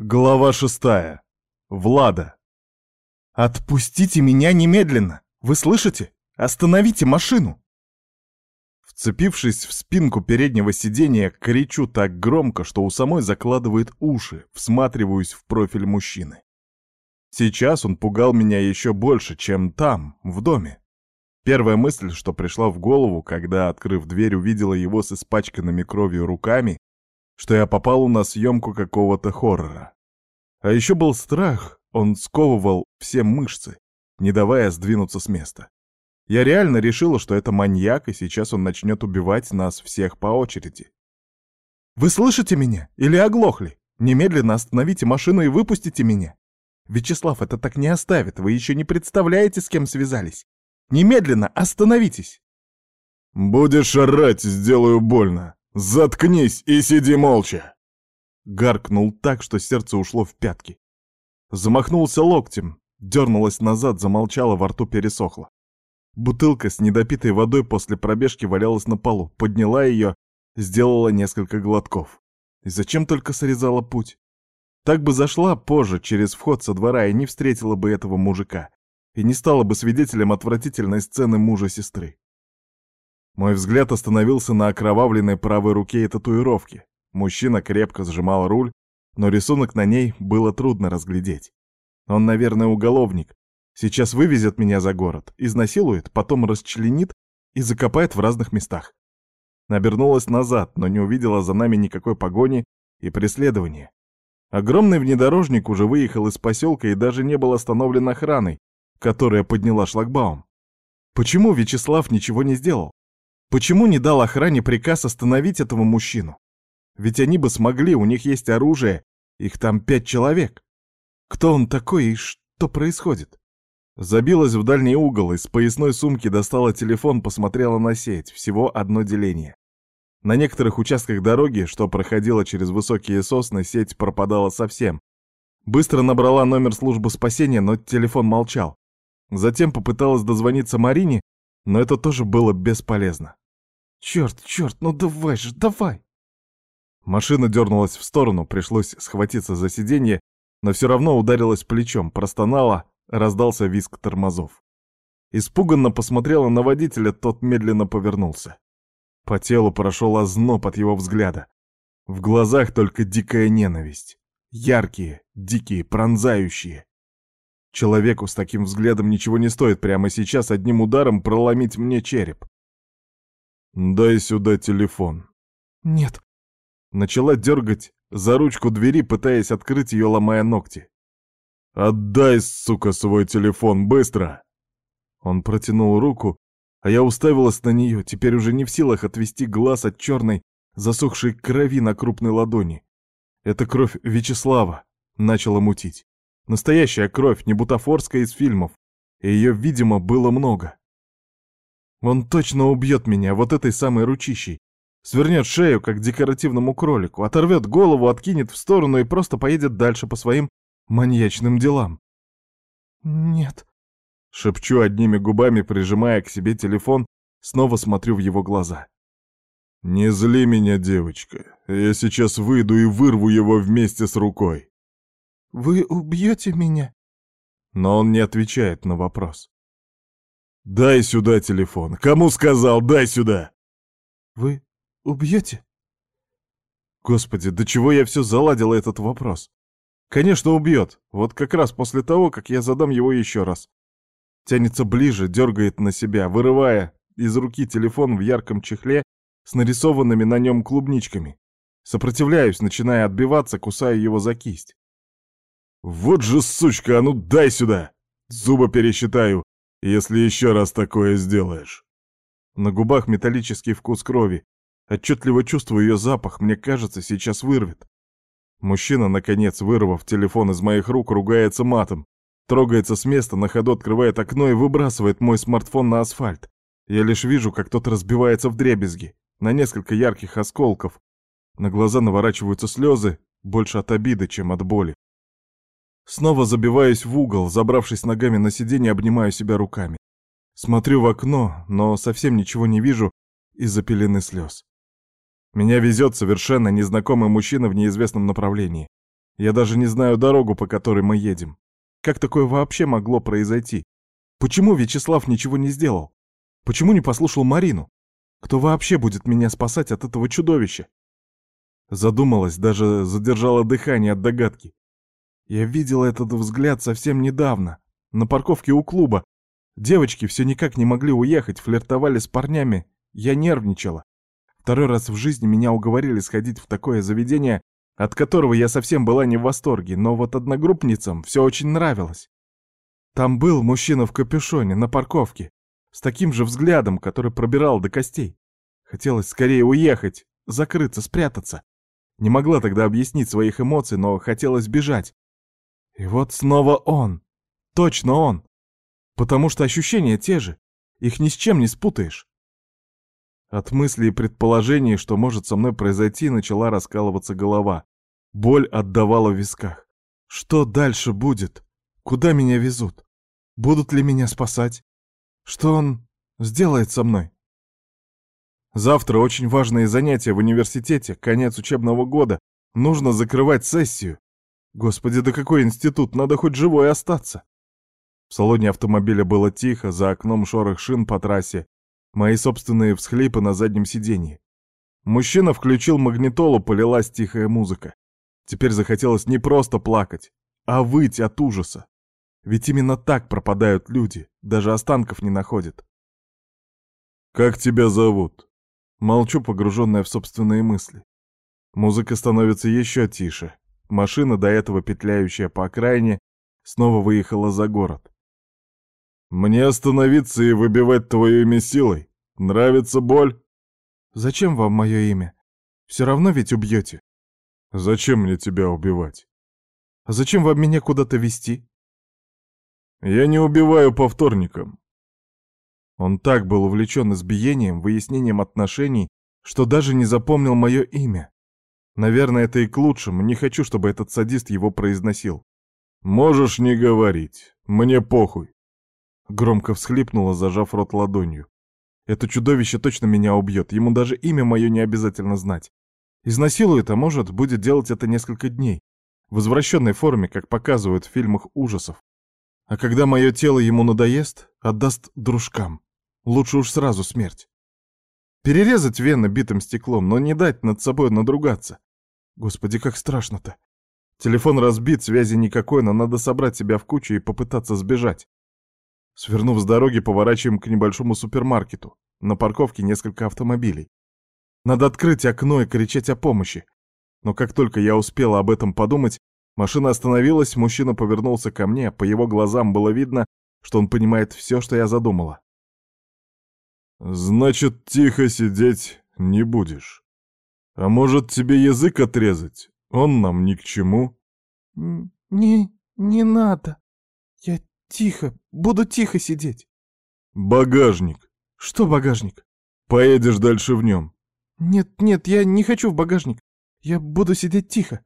Глава шестая. Влада. «Отпустите меня немедленно! Вы слышите? Остановите машину!» Вцепившись в спинку переднего сиденья, кричу так громко, что у самой закладывает уши, всматриваюсь в профиль мужчины. Сейчас он пугал меня еще больше, чем там, в доме. Первая мысль, что пришла в голову, когда, открыв дверь, увидела его с испачканными кровью руками, что я попал на съемку какого-то хоррора. А еще был страх, он сковывал все мышцы, не давая сдвинуться с места. Я реально решила, что это маньяк, и сейчас он начнет убивать нас всех по очереди. «Вы слышите меня? Или оглохли? Немедленно остановите машину и выпустите меня! Вячеслав, это так не оставит, вы еще не представляете, с кем связались! Немедленно остановитесь!» «Будешь орать, сделаю больно!» «Заткнись и сиди молча!» Гаркнул так, что сердце ушло в пятки. Замахнулся локтем, дернулась назад, замолчала, во рту пересохло. Бутылка с недопитой водой после пробежки валялась на полу, подняла ее, сделала несколько глотков. И зачем только срезала путь? Так бы зашла позже, через вход со двора, и не встретила бы этого мужика, и не стала бы свидетелем отвратительной сцены мужа сестры. Мой взгляд остановился на окровавленной правой руке и татуировке. Мужчина крепко сжимал руль, но рисунок на ней было трудно разглядеть. Он, наверное, уголовник. Сейчас вывезет меня за город, изнасилует, потом расчленит и закопает в разных местах. Набернулась назад, но не увидела за нами никакой погони и преследования. Огромный внедорожник уже выехал из поселка и даже не был остановлен охраной, которая подняла шлагбаум. Почему Вячеслав ничего не сделал? Почему не дал охране приказ остановить этого мужчину? Ведь они бы смогли, у них есть оружие, их там пять человек. Кто он такой и что происходит? Забилась в дальний угол, из поясной сумки достала телефон, посмотрела на сеть, всего одно деление. На некоторых участках дороги, что проходила через высокие сосны, сеть пропадала совсем. Быстро набрала номер службы спасения, но телефон молчал. Затем попыталась дозвониться Марине, но это тоже было бесполезно. «Черт, черт, ну давай же, давай!» Машина дернулась в сторону, пришлось схватиться за сиденье, но все равно ударилась плечом, простонала, раздался визг тормозов. Испуганно посмотрела на водителя, тот медленно повернулся. По телу прошел озноб от его взгляда. В глазах только дикая ненависть. Яркие, дикие, пронзающие. Человеку с таким взглядом ничего не стоит прямо сейчас одним ударом проломить мне череп. «Дай сюда телефон». «Нет». Начала дергать за ручку двери, пытаясь открыть ее, ломая ногти. «Отдай, сука, свой телефон, быстро!» Он протянул руку, а я уставилась на нее, теперь уже не в силах отвести глаз от черной, засохшей крови на крупной ладони. Это кровь Вячеслава начала мутить. Настоящая кровь, не бутафорская из фильмов. И ее, видимо, было много. Он точно убьет меня вот этой самой ручищей. Свернет шею, как декоративному кролику, оторвет голову, откинет в сторону и просто поедет дальше по своим маньячным делам. «Нет», — шепчу одними губами, прижимая к себе телефон, снова смотрю в его глаза. «Не зли меня, девочка. Я сейчас выйду и вырву его вместе с рукой». «Вы убьете меня?» Но он не отвечает на вопрос. «Дай сюда телефон. Кому сказал? Дай сюда!» «Вы убьете?» Господи, до чего я все заладила этот вопрос? Конечно, убьет. Вот как раз после того, как я задам его еще раз. Тянется ближе, дергает на себя, вырывая из руки телефон в ярком чехле с нарисованными на нем клубничками. Сопротивляюсь, начиная отбиваться, кусая его за кисть. «Вот же сучка, а ну дай сюда! Зубы пересчитаю, если еще раз такое сделаешь!» На губах металлический вкус крови. Отчетливо чувствую ее запах, мне кажется, сейчас вырвет. Мужчина, наконец, вырвав телефон из моих рук, ругается матом. Трогается с места, на ходу открывает окно и выбрасывает мой смартфон на асфальт. Я лишь вижу, как тот разбивается в дребезги, на несколько ярких осколков. На глаза наворачиваются слезы, больше от обиды, чем от боли. Снова забиваюсь в угол, забравшись ногами на сиденье, обнимаю себя руками. Смотрю в окно, но совсем ничего не вижу из-за пелены слез. Меня везет совершенно незнакомый мужчина в неизвестном направлении. Я даже не знаю дорогу, по которой мы едем. Как такое вообще могло произойти? Почему Вячеслав ничего не сделал? Почему не послушал Марину? Кто вообще будет меня спасать от этого чудовища? Задумалась, даже задержала дыхание от догадки. Я видела этот взгляд совсем недавно, на парковке у клуба. Девочки все никак не могли уехать, флиртовали с парнями. Я нервничала. Второй раз в жизни меня уговорили сходить в такое заведение, от которого я совсем была не в восторге, но вот одногруппницам все очень нравилось. Там был мужчина в капюшоне на парковке, с таким же взглядом, который пробирал до костей. Хотелось скорее уехать, закрыться, спрятаться. Не могла тогда объяснить своих эмоций, но хотелось бежать. И вот снова он. Точно он. Потому что ощущения те же. Их ни с чем не спутаешь. От мыслей и предположений, что может со мной произойти, начала раскалываться голова. Боль отдавала в висках. Что дальше будет? Куда меня везут? Будут ли меня спасать? Что он сделает со мной? Завтра очень важные занятия в университете, конец учебного года. Нужно закрывать сессию. Господи, да какой институт, надо хоть живой остаться. В салоне автомобиля было тихо, за окном шорох шин по трассе, мои собственные всхлипы на заднем сиденье. Мужчина включил магнитолу, полилась тихая музыка. Теперь захотелось не просто плакать, а выть от ужаса. Ведь именно так пропадают люди, даже останков не находят. «Как тебя зовут?» Молчу, погруженная в собственные мысли. Музыка становится еще тише. Машина, до этого петляющая по окраине, снова выехала за город. «Мне остановиться и выбивать твое имя силой? Нравится боль?» «Зачем вам мое имя? Все равно ведь убьете». «Зачем мне тебя убивать?» «А зачем вам меня куда-то вести? «Я не убиваю по вторникам. Он так был увлечен избиением, выяснением отношений, что даже не запомнил мое имя. Наверное, это и к лучшему, не хочу, чтобы этот садист его произносил. «Можешь не говорить, мне похуй». Громко всхлипнула, зажав рот ладонью. Это чудовище точно меня убьет, ему даже имя мое не обязательно знать. Изнасилует, а может, будет делать это несколько дней. В извращенной форме, как показывают в фильмах ужасов. А когда мое тело ему надоест, отдаст дружкам. Лучше уж сразу смерть. Перерезать вены битым стеклом, но не дать над собой надругаться. Господи, как страшно-то. Телефон разбит, связи никакой, но надо собрать себя в кучу и попытаться сбежать. Свернув с дороги, поворачиваем к небольшому супермаркету. На парковке несколько автомобилей. Надо открыть окно и кричать о помощи. Но как только я успела об этом подумать, машина остановилась, мужчина повернулся ко мне, по его глазам было видно, что он понимает все, что я задумала. Значит, тихо сидеть не будешь. А может, тебе язык отрезать? Он нам ни к чему. Не, не надо. Я тихо, буду тихо сидеть. Багажник. Что багажник? Поедешь дальше в нем. Нет, нет, я не хочу в багажник. Я буду сидеть тихо.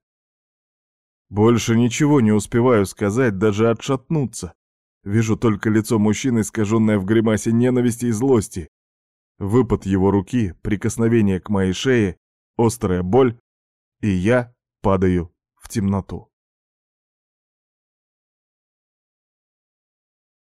Больше ничего не успеваю сказать, даже отшатнуться. Вижу только лицо мужчины, искаженное в гримасе ненависти и злости. Выпад его руки, прикосновение к моей шее, острая боль, и я падаю в темноту.